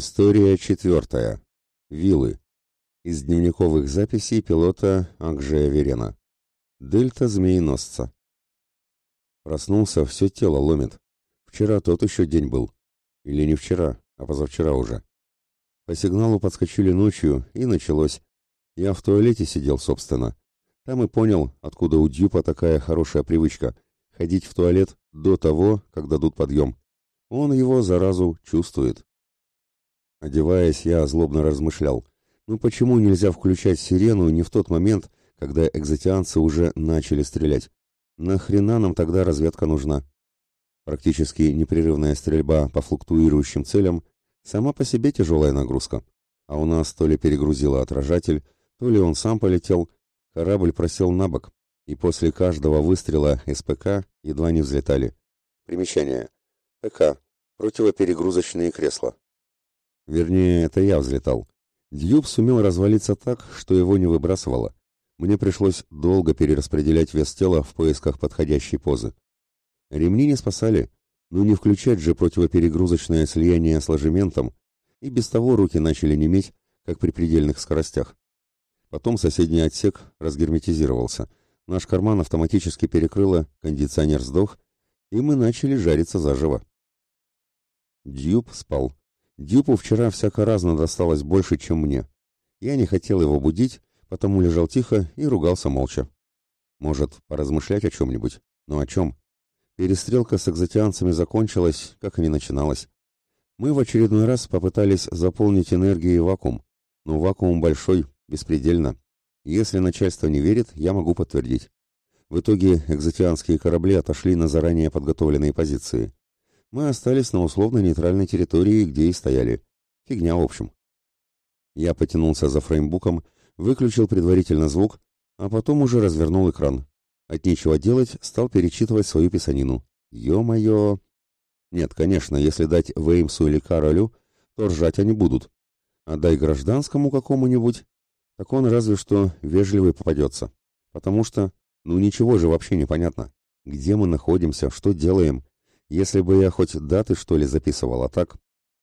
История четвертая. Вилы. Из дневниковых записей пилота Акжея Верена. Дельта змееносца. Проснулся, все тело ломит. Вчера тот еще день был. Или не вчера, а позавчера уже. По сигналу подскочили ночью, и началось. Я в туалете сидел, собственно. Там и понял, откуда у Дюпа такая хорошая привычка — ходить в туалет до того, как дадут подъем. Он его, заразу, чувствует. Одеваясь, я злобно размышлял. Ну почему нельзя включать сирену не в тот момент, когда экзотианцы уже начали стрелять? Нахрена нам тогда разведка нужна? Практически непрерывная стрельба по флуктуирующим целям сама по себе тяжелая нагрузка. А у нас то ли перегрузило отражатель, то ли он сам полетел, корабль просел на бок, и после каждого выстрела СПК едва не взлетали. Примечание. ПК. Противоперегрузочные кресла. Вернее, это я взлетал. Дьюб сумел развалиться так, что его не выбрасывало. Мне пришлось долго перераспределять вес тела в поисках подходящей позы. Ремни не спасали, но не включать же противоперегрузочное слияние с ложементом, и без того руки начали неметь, как при предельных скоростях. Потом соседний отсек разгерметизировался. Наш карман автоматически перекрыло, кондиционер сдох, и мы начали жариться заживо. Дьюб спал. Дюпу вчера всяко разно досталось больше, чем мне. Я не хотел его будить, потому лежал тихо и ругался молча. Может, поразмышлять о чем-нибудь? Но о чем? Перестрелка с экзотианцами закончилась, как и не начиналась. Мы в очередной раз попытались заполнить энергией вакуум, но вакуум большой, беспредельно. Если начальство не верит, я могу подтвердить. В итоге экзотианские корабли отошли на заранее подготовленные позиции мы остались на условно-нейтральной территории, где и стояли. Фигня, в общем. Я потянулся за фреймбуком, выключил предварительно звук, а потом уже развернул экран. От нечего делать, стал перечитывать свою писанину. Ё-моё! Нет, конечно, если дать Веймсу или Каролю, то ржать они будут. А дай гражданскому какому-нибудь, так он разве что вежливый попадется. Потому что, ну ничего же вообще не понятно. Где мы находимся, что делаем, если бы я хоть даты, что ли, записывал, а так...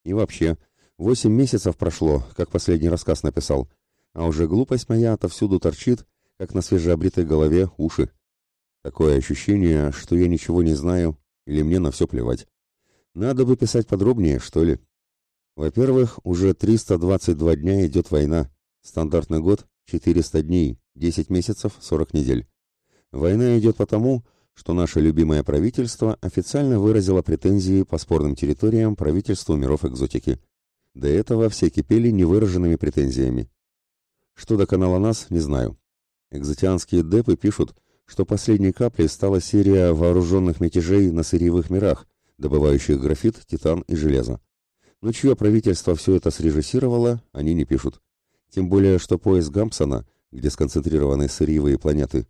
И вообще, восемь месяцев прошло, как последний рассказ написал, а уже глупость моя отовсюду торчит, как на свежеобритой голове уши. Такое ощущение, что я ничего не знаю, или мне на все плевать. Надо бы писать подробнее, что ли. Во-первых, уже 322 дня идет война. Стандартный год — 400 дней, 10 месяцев, 40 недель. Война идет потому, что наше любимое правительство официально выразило претензии по спорным территориям правительству миров экзотики. До этого все кипели невыраженными претензиями. Что до канала нас, не знаю. Экзотианские депы пишут, что последней каплей стала серия вооруженных мятежей на сырьевых мирах, добывающих графит, титан и железо. Но чье правительство все это срежиссировало, они не пишут. Тем более, что пояс Гампсона, где сконцентрированы сырьевые планеты,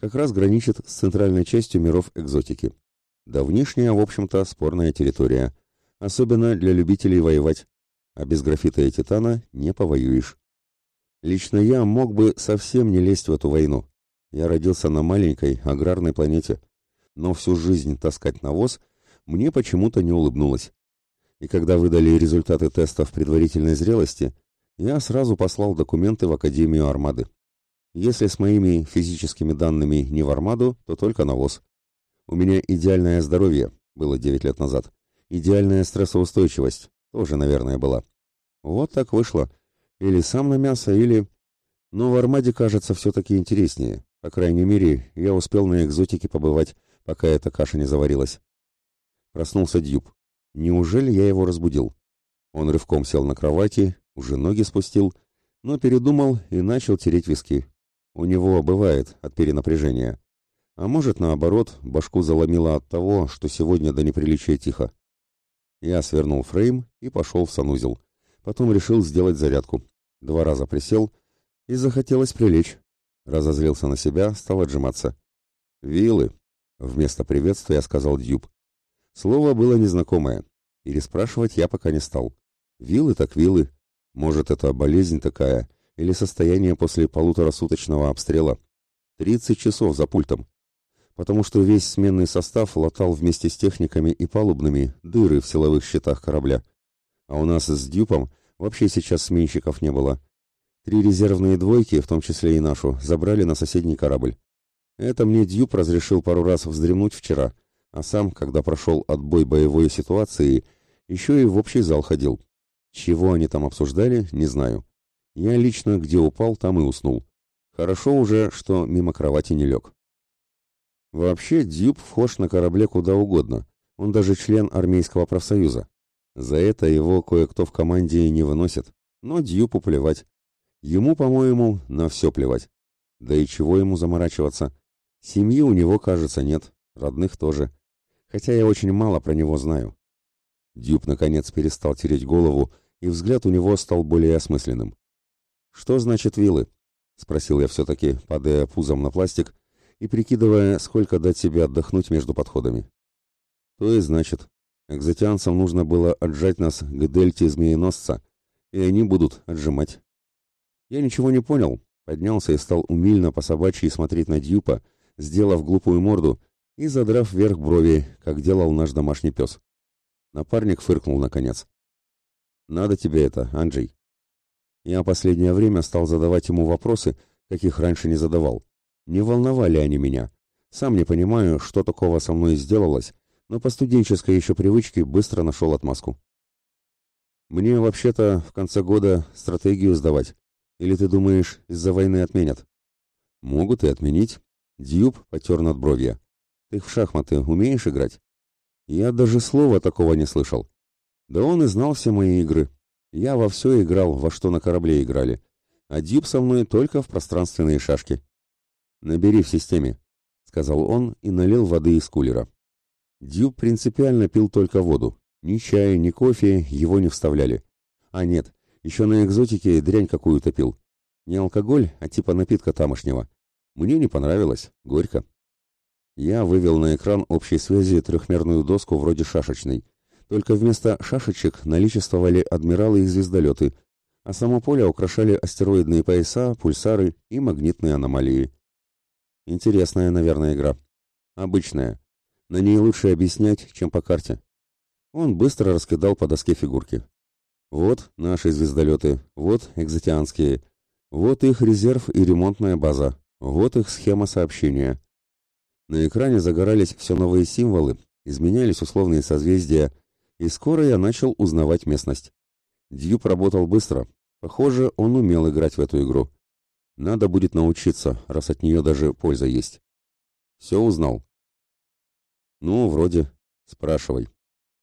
как раз граничит с центральной частью миров экзотики. Давнишняя, в общем-то, спорная территория, особенно для любителей воевать, а без графита и титана не повоюешь. Лично я мог бы совсем не лезть в эту войну. Я родился на маленькой аграрной планете, но всю жизнь таскать навоз мне почему-то не улыбнулось. И когда выдали результаты тестов предварительной зрелости, я сразу послал документы в Академию Армады. Если с моими физическими данными не в армаду, то только навоз. У меня идеальное здоровье, было 9 лет назад. Идеальная стрессоустойчивость, тоже, наверное, была. Вот так вышло. Или сам на мясо, или... Но в армаде, кажется, все-таки интереснее. По крайней мере, я успел на экзотике побывать, пока эта каша не заварилась. Проснулся Дьюб. Неужели я его разбудил? Он рывком сел на кровати, уже ноги спустил, но передумал и начал тереть виски. У него бывает от перенапряжения. А может, наоборот, башку заломило от того, что сегодня до неприличия тихо. Я свернул фрейм и пошел в санузел. Потом решил сделать зарядку. Два раза присел и захотелось прилечь. Разозлился на себя, стал отжиматься. «Вилы!» — вместо приветствия сказал Дьюб. Слово было незнакомое. Переспрашивать я пока не стал. «Вилы так вилы. Может, это болезнь такая, или состояние после полуторасуточного обстрела. 30 часов за пультом. Потому что весь сменный состав латал вместе с техниками и палубными дыры в силовых щитах корабля. А у нас с Дюпом вообще сейчас сменщиков не было. Три резервные двойки, в том числе и нашу, забрали на соседний корабль. Это мне Дюп разрешил пару раз вздремнуть вчера, а сам, когда прошел отбой боевой ситуации, еще и в общий зал ходил. Чего они там обсуждали, не знаю. Я лично где упал, там и уснул. Хорошо уже, что мимо кровати не лег. Вообще, Дюб вхож на корабле куда угодно. Он даже член армейского профсоюза. За это его кое-кто в команде не выносит. Но Дьюпу плевать. Ему, по-моему, на все плевать. Да и чего ему заморачиваться? Семьи у него, кажется, нет. Родных тоже. Хотя я очень мало про него знаю. Дюб, наконец, перестал тереть голову, и взгляд у него стал более осмысленным. «Что значит вилы?» — спросил я все-таки, падая пузом на пластик и прикидывая, сколько дать себе отдохнуть между подходами. «То и значит, экзотианцам нужно было отжать нас к дельте змееносца, и они будут отжимать». Я ничего не понял, поднялся и стал умильно по собачьи смотреть на Дьюпа, сделав глупую морду и задрав вверх брови, как делал наш домашний пес. Напарник фыркнул наконец. «Надо тебе это, Анджей». Я последнее время стал задавать ему вопросы, каких раньше не задавал. Не волновали они меня. Сам не понимаю, что такого со мной сделалось, но по студенческой еще привычке быстро нашел отмазку. Мне вообще-то в конце года стратегию сдавать. Или ты думаешь, из-за войны отменят? Могут и отменить. Дьюб потер над бровья. Ты в шахматы умеешь играть? Я даже слова такого не слышал. Да он и знал все мои игры. Я во все играл, во что на корабле играли. А Дюб со мной только в пространственные шашки. «Набери в системе», — сказал он и налил воды из кулера. Дюб принципиально пил только воду. Ни чая, ни кофе его не вставляли. А нет, еще на экзотике дрянь какую-то пил. Не алкоголь, а типа напитка тамошнего. Мне не понравилось, горько. Я вывел на экран общей связи трехмерную доску вроде шашечной — только вместо шашечек наличествовали адмиралы и звездолеты, а само поле украшали астероидные пояса, пульсары и магнитные аномалии. Интересная, наверное, игра. Обычная. На ней лучше объяснять, чем по карте. Он быстро раскидал по доске фигурки. Вот наши звездолеты, вот экзотианские, вот их резерв и ремонтная база, вот их схема сообщения. На экране загорались все новые символы, изменялись условные созвездия, и скоро я начал узнавать местность. Дьюб работал быстро. Похоже, он умел играть в эту игру. Надо будет научиться, раз от нее даже польза есть. Все узнал? Ну, вроде. Спрашивай.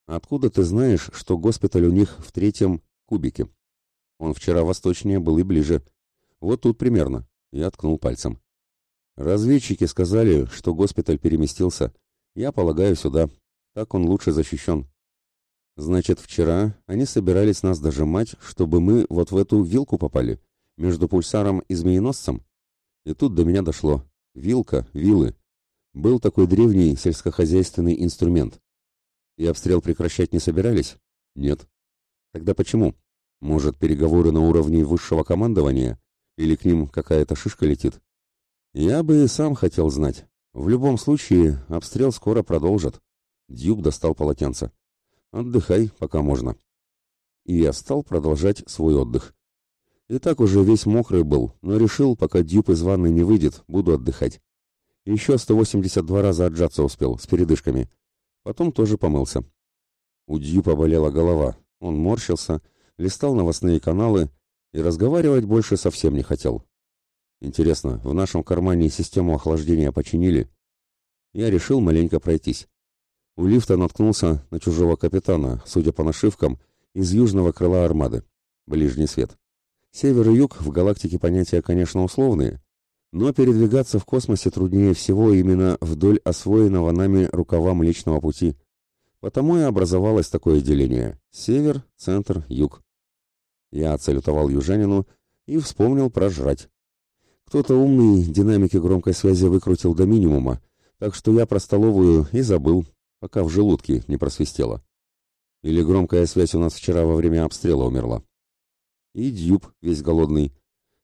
Откуда ты знаешь, что госпиталь у них в третьем кубике? Он вчера восточнее был и ближе. Вот тут примерно. Я ткнул пальцем. Разведчики сказали, что госпиталь переместился. Я полагаю, сюда. Так он лучше защищен. Значит, вчера они собирались нас дожимать, чтобы мы вот в эту вилку попали, между пульсаром и змееносцем? И тут до меня дошло. Вилка, вилы. Был такой древний сельскохозяйственный инструмент. И обстрел прекращать не собирались? Нет. Тогда почему? Может, переговоры на уровне высшего командования? Или к ним какая-то шишка летит? Я бы и сам хотел знать. В любом случае, обстрел скоро продолжат. Дюб достал полотенце. Отдыхай, пока можно. И я стал продолжать свой отдых. И так уже весь мокрый был, но решил, пока дюб из ванны не выйдет, буду отдыхать. Еще 182 раза отжаться успел, с передышками. Потом тоже помылся. У Дьюпа болела голова. Он морщился, листал новостные каналы и разговаривать больше совсем не хотел. Интересно, в нашем кармане систему охлаждения починили? Я решил маленько пройтись. У лифта наткнулся на чужого капитана, судя по нашивкам, из южного крыла армады. Ближний свет. Север и юг в галактике понятия, конечно, условные, но передвигаться в космосе труднее всего именно вдоль освоенного нами рукава Млечного Пути. Потому и образовалось такое деление – север, центр, юг. Я отсалютовал южанину и вспомнил про жрать. Кто-то умный динамики громкой связи выкрутил до минимума, так что я про столовую и забыл, пока в желудке не просвистело. Или громкая связь у нас вчера во время обстрела умерла. И Дьюб весь голодный.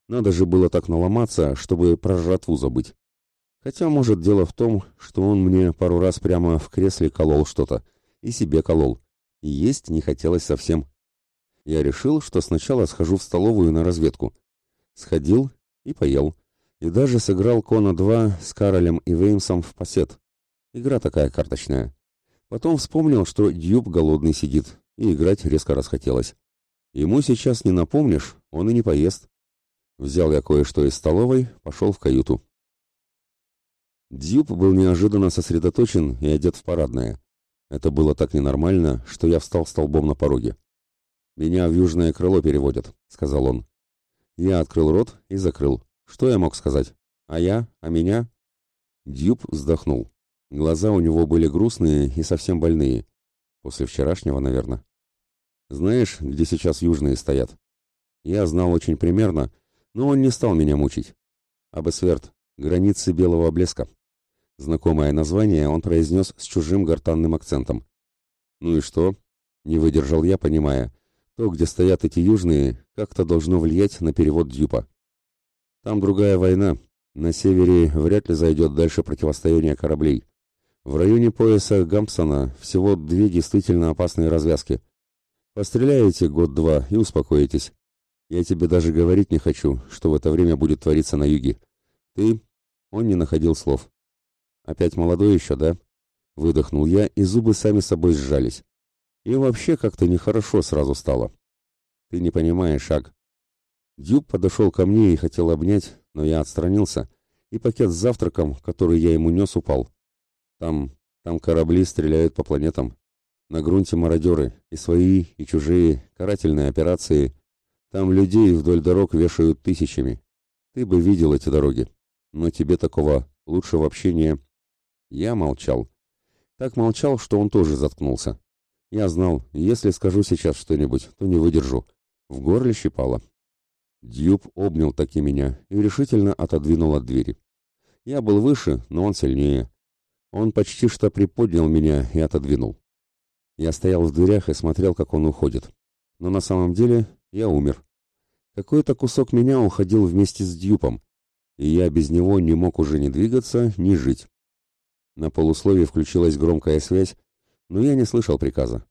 Надо же было так наломаться, чтобы про жратву забыть. Хотя, может, дело в том, что он мне пару раз прямо в кресле колол что-то. И себе колол. И есть не хотелось совсем. Я решил, что сначала схожу в столовую на разведку. Сходил и поел. И даже сыграл Кона 2 с Каролем и Веймсом в пассет. Игра такая карточная. Потом вспомнил, что Дьюб голодный сидит, и играть резко расхотелось. Ему сейчас не напомнишь, он и не поест. Взял я кое-что из столовой, пошел в каюту. Дьюб был неожиданно сосредоточен и одет в парадное. Это было так ненормально, что я встал столбом на пороге. «Меня в южное крыло переводят», — сказал он. Я открыл рот и закрыл. Что я мог сказать? А я? А меня? Дьюб вздохнул. Глаза у него были грустные и совсем больные. После вчерашнего, наверное. Знаешь, где сейчас южные стоят? Я знал очень примерно, но он не стал меня мучить. Абесверт, границы белого блеска. Знакомое название он произнес с чужим гортанным акцентом. Ну и что? Не выдержал я, понимая. То, где стоят эти южные, как-то должно влиять на перевод Дьюпа. Там другая война. На севере вряд ли зайдет дальше противостояние кораблей. В районе пояса Гампсона всего две действительно опасные развязки. Постреляете год-два и успокоитесь. Я тебе даже говорить не хочу, что в это время будет твориться на юге. Ты... Он не находил слов. Опять молодой еще, да? Выдохнул я, и зубы сами собой сжались. И вообще как-то нехорошо сразу стало. Ты не понимаешь, Шаг. Дюб подошел ко мне и хотел обнять, но я отстранился, и пакет с завтраком, который я ему нес, упал. Там, там корабли стреляют по планетам. На грунте мародеры, и свои, и чужие, карательные операции. Там людей вдоль дорог вешают тысячами. Ты бы видел эти дороги. Но тебе такого лучше вообще не... Я молчал. Так молчал, что он тоже заткнулся. Я знал, если скажу сейчас что-нибудь, то не выдержу. В горле щипало. Дьюб обнял таки меня и решительно отодвинул от двери. Я был выше, но он сильнее. Он почти что приподнял меня и отодвинул. Я стоял в дверях и смотрел, как он уходит. Но на самом деле я умер. Какой-то кусок меня уходил вместе с Дьюпом, и я без него не мог уже ни двигаться, ни жить. На полусловие включилась громкая связь, но я не слышал приказа.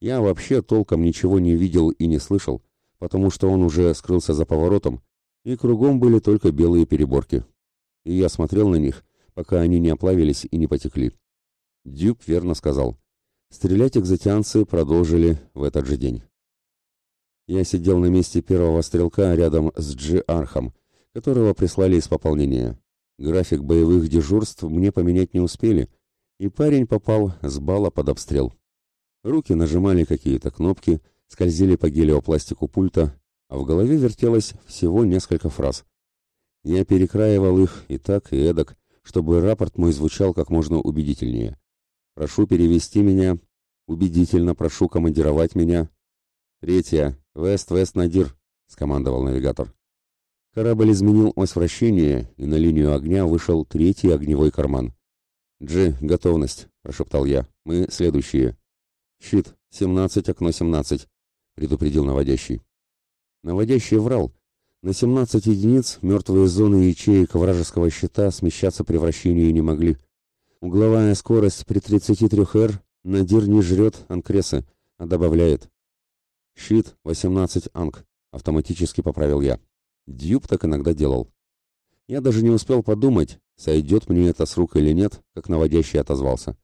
Я вообще толком ничего не видел и не слышал, потому что он уже скрылся за поворотом, и кругом были только белые переборки. И я смотрел на них, пока они не оплавились и не потекли. Дюб верно сказал. Стрелять экзотианцы продолжили в этот же день. Я сидел на месте первого стрелка рядом с Джи Архом, которого прислали из пополнения. График боевых дежурств мне поменять не успели — и парень попал с бала под обстрел. Руки нажимали какие-то кнопки, скользили по гелиопластику пульта, а в голове вертелось всего несколько фраз. Я перекраивал их и так, и эдак, чтобы рапорт мой звучал как можно убедительнее. «Прошу перевести меня», «Убедительно прошу командировать меня». «Третья, Вест-Вест-Надир», — скомандовал навигатор. Корабль изменил ось вращения, и на линию огня вышел третий огневой карман. «Джи, готовность», — прошептал я. «Мы следующие». «Щит, 17, окно 17», — предупредил наводящий. Наводящий врал. На 17 единиц мертвые зоны ячеек вражеского щита смещаться при вращении не могли. Угловая скорость при 33 р Надир не жрет анкресы, а добавляет. «Щит, 18 анк», — автоматически поправил я. Дьюб так иногда делал. Я даже не успел подумать, Сойдет мне это с рук или нет, как наводящий отозвался.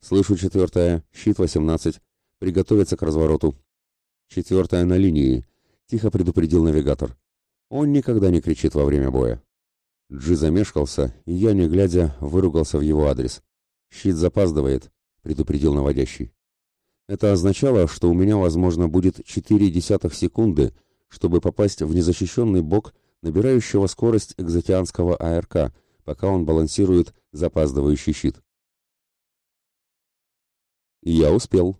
Слышу четвертая, щит 18. Приготовиться к развороту. Четвертая на линии, тихо предупредил навигатор. Он никогда не кричит во время боя. Джи замешкался, и я, не глядя, выругался в его адрес. «Щит запаздывает», — предупредил наводящий. Это означало, что у меня, возможно, будет четыре десятых секунды, чтобы попасть в незащищенный бок набирающего скорость экзотианского АРК — пока он балансирует запаздывающий щит. Я успел.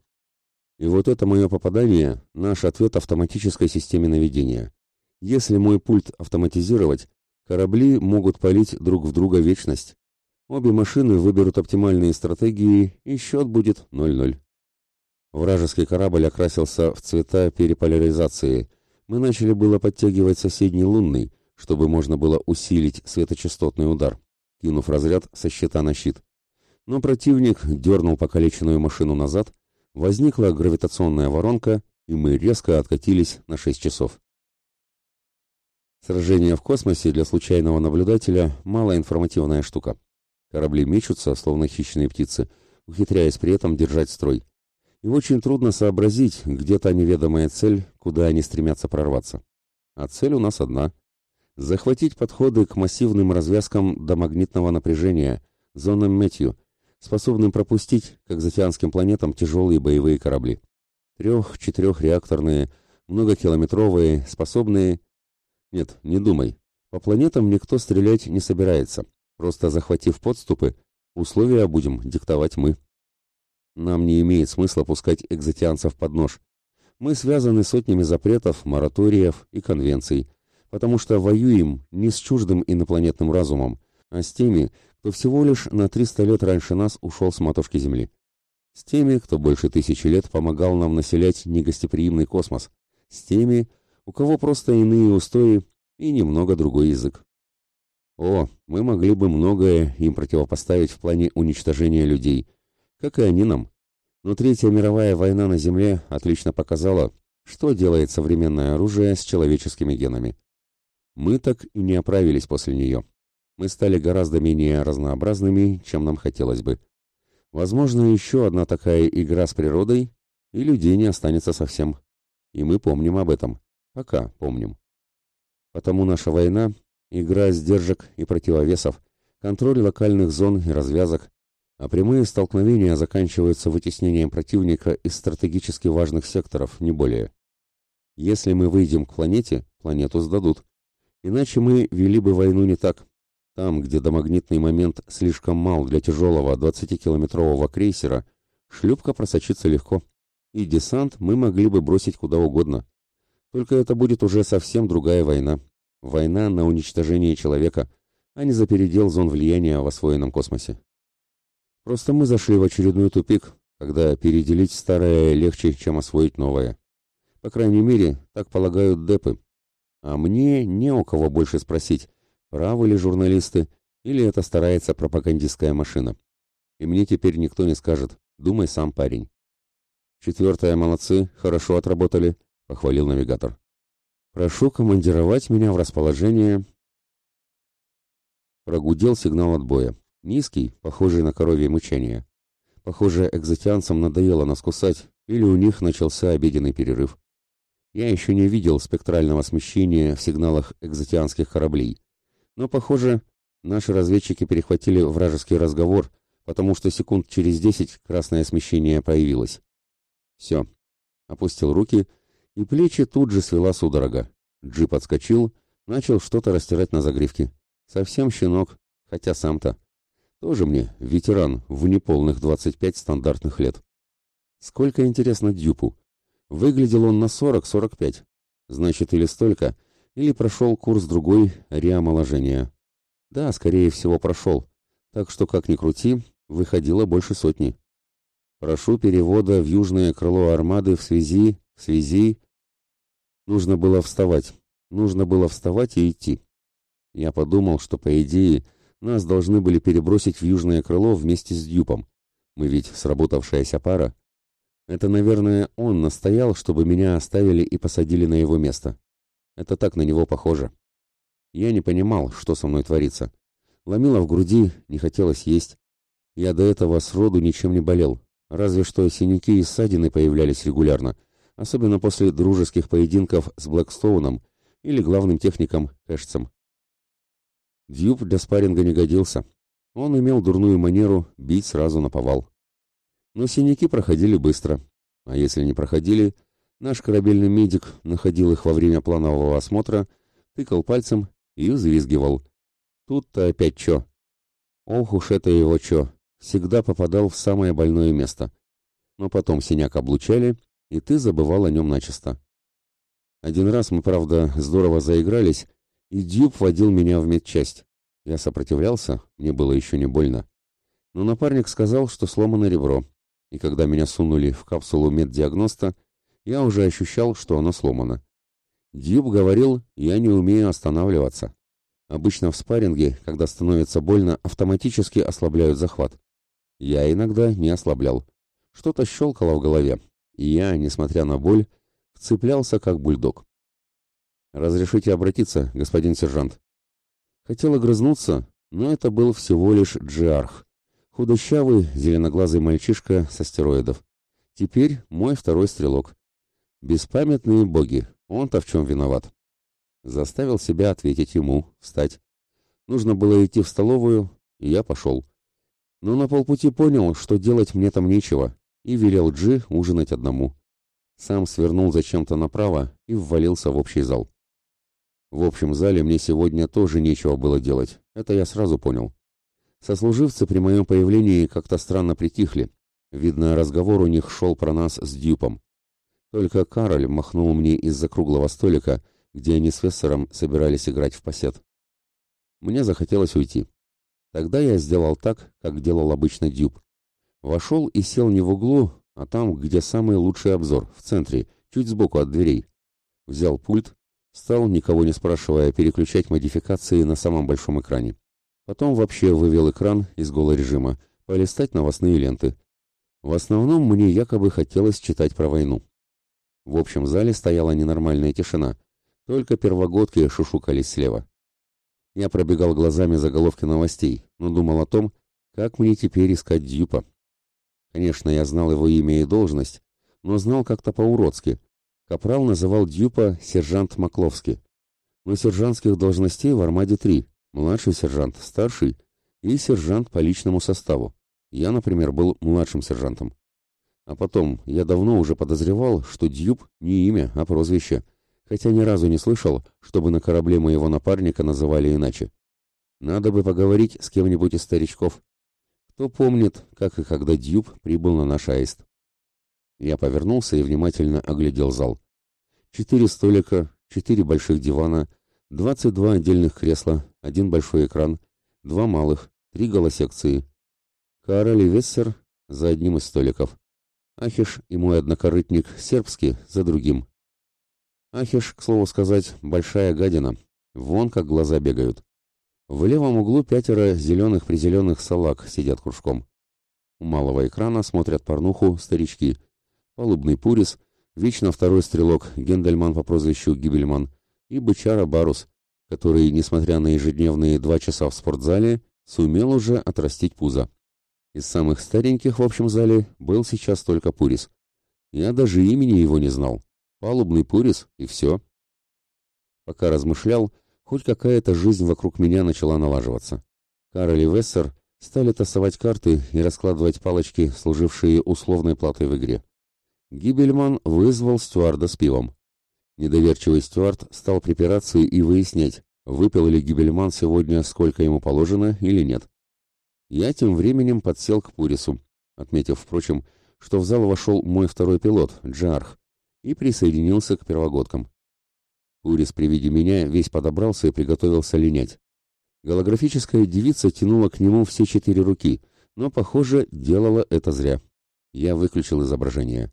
И вот это мое попадание — наш ответ автоматической системе наведения. Если мой пульт автоматизировать, корабли могут палить друг в друга вечность. Обе машины выберут оптимальные стратегии, и счет будет 0-0. Вражеский корабль окрасился в цвета переполяризации. Мы начали было подтягивать соседний лунный, чтобы можно было усилить светочастотный удар, кинув разряд со щита на щит. Но противник дернул покалеченную машину назад, возникла гравитационная воронка, и мы резко откатились на 6 часов. Сражение в космосе для случайного наблюдателя – малоинформативная штука. Корабли мечутся, словно хищные птицы, ухитряясь при этом держать строй. И очень трудно сообразить, где та неведомая цель, куда они стремятся прорваться. А цель у нас одна – захватить подходы к массивным развязкам до магнитного напряжения, зонам Мэтью, способным пропустить, как затианским планетам, тяжелые боевые корабли. Трех-четырехреакторные, многокилометровые, способные... Нет, не думай. По планетам никто стрелять не собирается. Просто захватив подступы, условия будем диктовать мы. Нам не имеет смысла пускать экзотианцев под нож. Мы связаны сотнями запретов, мораториев и конвенций, потому что воюем не с чуждым инопланетным разумом, а с теми, кто всего лишь на 300 лет раньше нас ушел с матушки Земли. С теми, кто больше тысячи лет помогал нам населять негостеприимный космос. С теми, у кого просто иные устои и немного другой язык. О, мы могли бы многое им противопоставить в плане уничтожения людей, как и они нам. Но Третья мировая война на Земле отлично показала, что делает современное оружие с человеческими генами. Мы так и не оправились после нее. Мы стали гораздо менее разнообразными, чем нам хотелось бы. Возможно, еще одна такая игра с природой, и людей не останется совсем. И мы помним об этом. Пока помним. Потому наша война игра сдержек и противовесов, контроль локальных зон и развязок, а прямые столкновения заканчиваются вытеснением противника из стратегически важных секторов, не более. Если мы выйдем к планете, планету сдадут. Иначе мы вели бы войну не так. Там, где домагнитный момент слишком мал для тяжелого 20-километрового крейсера, шлюпка просочится легко, и десант мы могли бы бросить куда угодно. Только это будет уже совсем другая война. Война на уничтожение человека, а не за передел зон влияния в освоенном космосе. Просто мы зашли в очередной тупик, когда переделить старое легче, чем освоить новое. По крайней мере, так полагают депы. А мне не у кого больше спросить, правы ли журналисты, или это старается пропагандистская машина. И мне теперь никто не скажет, думай сам, парень. Четвертое, молодцы, хорошо отработали, похвалил навигатор. Прошу командировать меня в расположение. Прогудел сигнал отбоя. Низкий, похожий на коровье мычание. Похоже, экзотианцам надоело нас кусать, или у них начался обеденный перерыв. Я еще не видел спектрального смещения в сигналах экзотианских кораблей. Но, похоже, наши разведчики перехватили вражеский разговор, потому что секунд через десять красное смещение появилось. Все. Опустил руки и плечи тут же свела судорога. Джип отскочил, начал что-то растирать на загривке. Совсем щенок, хотя сам-то. Тоже мне ветеран в неполных 25 стандартных лет. Сколько, интересно, Дюпу? Выглядел он на 40-45. Значит, или столько, или прошел курс другой реомоложения. Да, скорее всего, прошел. Так что, как ни крути, выходило больше сотни. Прошу перевода в южное крыло армады в связи, в связи Нужно было вставать. Нужно было вставать и идти. Я подумал, что, по идее, нас должны были перебросить в южное крыло вместе с Дюпом. Мы ведь сработавшаяся пара. Это, наверное, он настоял, чтобы меня оставили и посадили на его место. Это так на него похоже. Я не понимал, что со мной творится. Ломило в груди, не хотелось есть. Я до этого сроду ничем не болел. Разве что синяки и ссадины появлялись регулярно — особенно после дружеских поединков с Блэкстоуном или главным техником Эшцем. Дьюб для спарринга не годился. Он имел дурную манеру бить сразу на повал. Но синяки проходили быстро. А если не проходили, наш корабельный медик находил их во время планового осмотра, тыкал пальцем и взвизгивал. Тут-то опять чё? Ох уж это его чё! Всегда попадал в самое больное место. Но потом синяк облучали, и ты забывал о нем начисто. Один раз мы, правда, здорово заигрались, и Дюб водил меня в медчасть. Я сопротивлялся, мне было еще не больно. Но напарник сказал, что сломано ребро, и когда меня сунули в капсулу меддиагноста, я уже ощущал, что оно сломано. Дюб говорил, я не умею останавливаться. Обычно в спарринге, когда становится больно, автоматически ослабляют захват. Я иногда не ослаблял. Что-то щелкало в голове, и я, несмотря на боль, вцеплялся как бульдог. «Разрешите обратиться, господин сержант?» Хотел огрызнуться, но это был всего лишь Джиарх, худощавый, зеленоглазый мальчишка с астероидов. Теперь мой второй стрелок. Беспамятные боги, он-то в чем виноват? Заставил себя ответить ему, встать. Нужно было идти в столовую, и я пошел. Но на полпути понял, что делать мне там нечего, и велел Джи ужинать одному. Сам свернул зачем-то направо и ввалился в общий зал. В общем зале мне сегодня тоже нечего было делать, это я сразу понял. Сослуживцы при моем появлении как-то странно притихли. Видно, разговор у них шел про нас с Дюпом. Только Кароль махнул мне из-за круглого столика, где они с Вессером собирались играть в пасет. Мне захотелось уйти. Тогда я сделал так, как делал обычно Дюб. Вошел и сел не в углу, а там, где самый лучший обзор, в центре, чуть сбоку от дверей. Взял пульт, стал, никого не спрашивая, переключать модификации на самом большом экране. Потом вообще вывел экран из режима, полистать новостные ленты. В основном мне якобы хотелось читать про войну. В общем зале стояла ненормальная тишина, только первогодки шушукались слева. Я пробегал глазами заголовки новостей, но думал о том, как мне теперь искать Дьюпа. Конечно, я знал его имя и должность, но знал как-то по-уродски. Капрал называл Дьюпа сержант Макловский. Но сержантских должностей в Армаде три. Младший сержант, старший и сержант по личному составу. Я, например, был младшим сержантом. А потом, я давно уже подозревал, что Дьюб не имя, а прозвище, хотя ни разу не слышал, чтобы на корабле моего напарника называли иначе. Надо бы поговорить с кем-нибудь из старичков. Кто помнит, как и когда Дьюб прибыл на наш аист. Я повернулся и внимательно оглядел зал. Четыре столика, четыре больших дивана, двадцать два отдельных кресла, один большой экран, два малых, три голосекции. Кароль и Вессер за одним из столиков. Ахиш и мой однокорытник сербский за другим. Ахиш, к слову сказать, большая гадина. Вон как глаза бегают. В левом углу пятеро зеленых-призеленых салак сидят кружком. У малого экрана смотрят порнуху старички. Палубный Пурис, вечно второй стрелок Гендельман по прозвищу Гибельман и бычара Барус, который, несмотря на ежедневные два часа в спортзале, сумел уже отрастить пузо. Из самых стареньких в общем зале был сейчас только Пурис. Я даже имени его не знал. Палубный Пурис, и все. Пока размышлял, хоть какая-то жизнь вокруг меня начала налаживаться. Кароль и Вессер стали тасовать карты и раскладывать палочки, служившие условной платой в игре. Гибельман вызвал стюарда с пивом. Недоверчивый стюард стал припираться и выяснять, выпил ли Гибельман сегодня сколько ему положено или нет. Я тем временем подсел к Пурису, отметив, впрочем, что в зал вошел мой второй пилот, Джарх, и присоединился к первогодкам. Пурис при виде меня весь подобрался и приготовился линять. Голографическая девица тянула к нему все четыре руки, но, похоже, делала это зря. Я выключил изображение.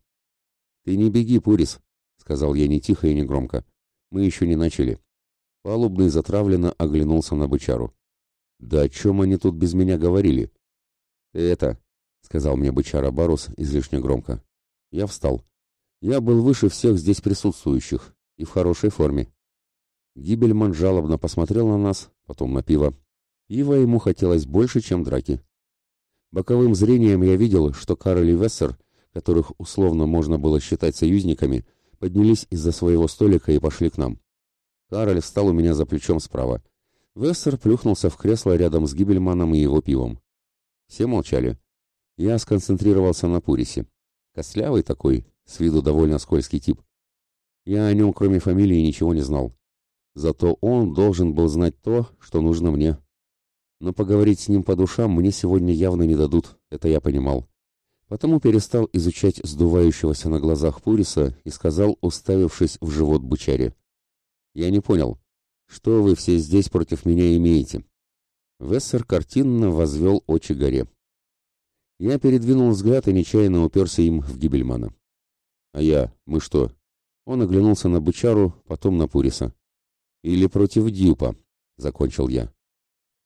«Ты не беги, Пурис», — сказал я не тихо и не громко. «Мы еще не начали». Палубный затравленно оглянулся на бычару. «Да о чем они тут без меня говорили?» «Ты это», — сказал мне бычара Барус излишне громко. Я встал. Я был выше всех здесь присутствующих и в хорошей форме. Гибельман жалобно посмотрел на нас, потом на пиво. Пива ему хотелось больше, чем драки. Боковым зрением я видел, что Карл и Вессер, которых условно можно было считать союзниками, поднялись из-за своего столика и пошли к нам. Кароль встал у меня за плечом справа. Вессер плюхнулся в кресло рядом с Гибельманом и его пивом. Все молчали. Я сконцентрировался на Пурисе. Костлявый такой, с виду довольно скользкий тип. Я о нем, кроме фамилии, ничего не знал. Зато он должен был знать то, что нужно мне. Но поговорить с ним по душам мне сегодня явно не дадут, это я понимал. Потому перестал изучать сдувающегося на глазах Пуриса и сказал, уставившись в живот бычаре. «Я не понял, что вы все здесь против меня имеете?» Вессер картинно возвел очи горе. Я передвинул взгляд и нечаянно уперся им в Гибельмана. А я, мы что? Он оглянулся на Бычару, потом на Пуриса. Или против Дьюпа, закончил я.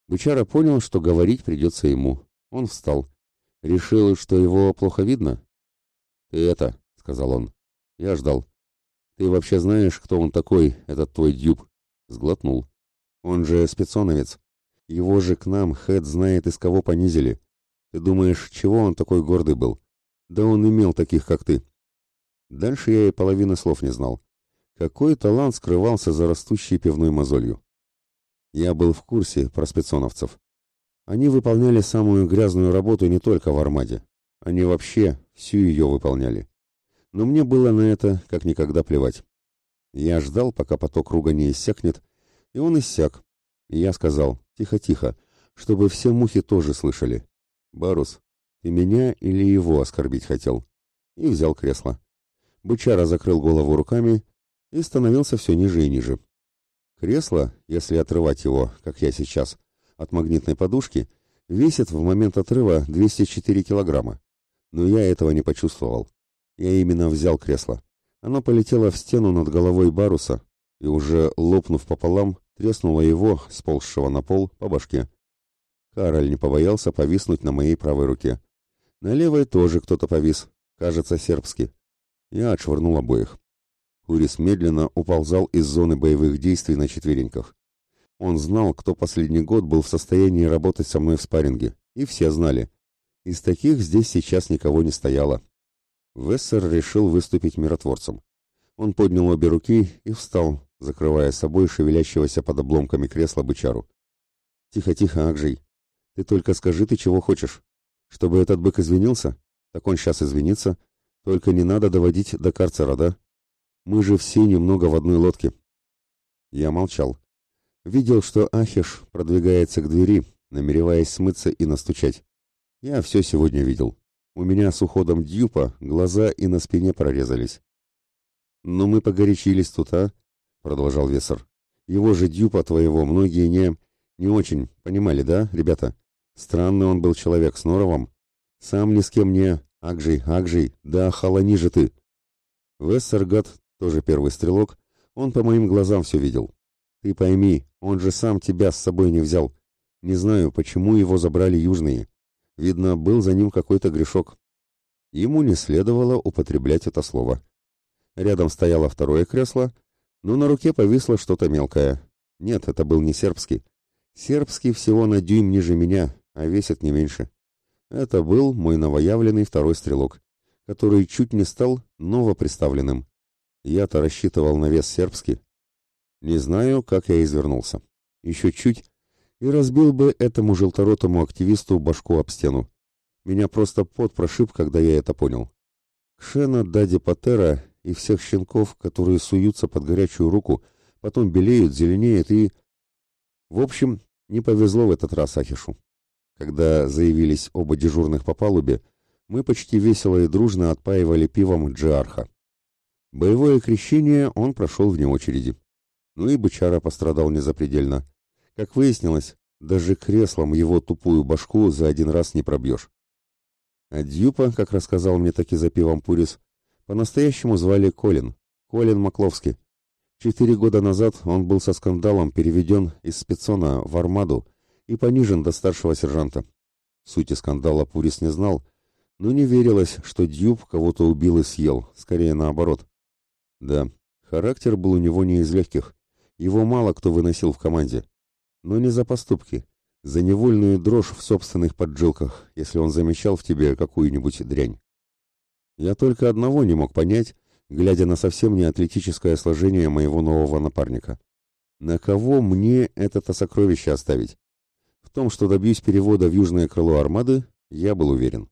Бычара понял, что говорить придется ему. Он встал. Решил, что его плохо видно? Ты это, сказал он. Я ждал. Ты вообще знаешь, кто он такой, этот твой дюб? Сглотнул. Он же спецоновец. Его же к нам Хэт знает, из кого понизили. Ты думаешь, чего он такой гордый был? Да он имел таких, как ты. Дальше я и половины слов не знал. Какой талант скрывался за растущей пивной мозолью. Я был в курсе про спецоновцев. Они выполняли самую грязную работу не только в Армаде. Они вообще всю ее выполняли. Но мне было на это как никогда плевать. Я ждал, пока поток руга не иссякнет, и он иссяк. И я сказал, тихо-тихо, чтобы все мухи тоже слышали. «Барус, ты меня или его оскорбить хотел?» И взял кресло. Бычара закрыл голову руками и становился все ниже и ниже. Кресло, если отрывать его, как я сейчас, от магнитной подушки, весит в момент отрыва 204 килограмма. Но я этого не почувствовал. Я именно взял кресло. Оно полетело в стену над головой Баруса и, уже лопнув пополам, треснуло его, сползшего на пол, по башке. Кароль не побоялся повиснуть на моей правой руке. На левой тоже кто-то повис, кажется, сербский. Я отшвырнул обоих. Курис медленно уползал из зоны боевых действий на четвереньках. Он знал, кто последний год был в состоянии работать со мной в спарринге, и все знали. Из таких здесь сейчас никого не стояло. Вессер решил выступить миротворцем. Он поднял обе руки и встал, закрывая собой шевелящегося под обломками кресла бычару. «Тихо-тихо, Акжей. Ты только скажи, ты чего хочешь. Чтобы этот бык извинился? Так он сейчас извинится. Только не надо доводить до карцера, да? Мы же все немного в одной лодке». Я молчал. Видел, что Ахиш продвигается к двери, намереваясь смыться и настучать. Я все сегодня видел. У меня с уходом Дьюпа глаза и на спине прорезались. «Но мы погорячились тут, а?» — продолжал Весер. «Его же Дьюпа твоего многие не... не очень понимали, да, ребята? Странный он был человек с норовом. Сам ни с кем не... Акжей, Акжей, да холони же ты!» Вессер гад, тоже первый стрелок, он по моим глазам все видел. «Ты пойми, он же сам тебя с собой не взял. Не знаю, почему его забрали южные. Видно, был за ним какой-то грешок. Ему не следовало употреблять это слово. Рядом стояло второе кресло, но на руке повисло что-то мелкое. Нет, это был не сербский. Сербский всего на дюйм ниже меня, а весит не меньше. Это был мой новоявленный второй стрелок, который чуть не стал новоприставленным. Я-то рассчитывал на вес сербский. Не знаю, как я извернулся. Еще чуть, и разбил бы этому желторотому активисту башку об стену. Меня просто пот прошиб, когда я это понял. Кшена, Дади Патера и всех щенков, которые суются под горячую руку, потом белеют, зеленеют и... В общем, не повезло в этот раз Ахишу. Когда заявились оба дежурных по палубе, мы почти весело и дружно отпаивали пивом Джиарха. Боевое крещение он прошел вне очереди. Ну и бычара пострадал незапредельно. Как выяснилось, даже креслом его тупую башку за один раз не пробьешь. А Дьюпа, как рассказал мне таки за пивом Пурис, по-настоящему звали Колин, Колин Макловский. Четыре года назад он был со скандалом переведен из спецона в армаду и понижен до старшего сержанта. Сути скандала Пурис не знал, но не верилось, что Дьюб кого-то убил и съел, скорее наоборот. Да, характер был у него не из легких, его мало кто выносил в команде но не за поступки, за невольную дрожь в собственных поджилках, если он замечал в тебе какую-нибудь дрянь. Я только одного не мог понять, глядя на совсем не атлетическое сложение моего нового напарника. На кого мне это сокровище оставить? В том, что добьюсь перевода в южное крыло армады, я был уверен.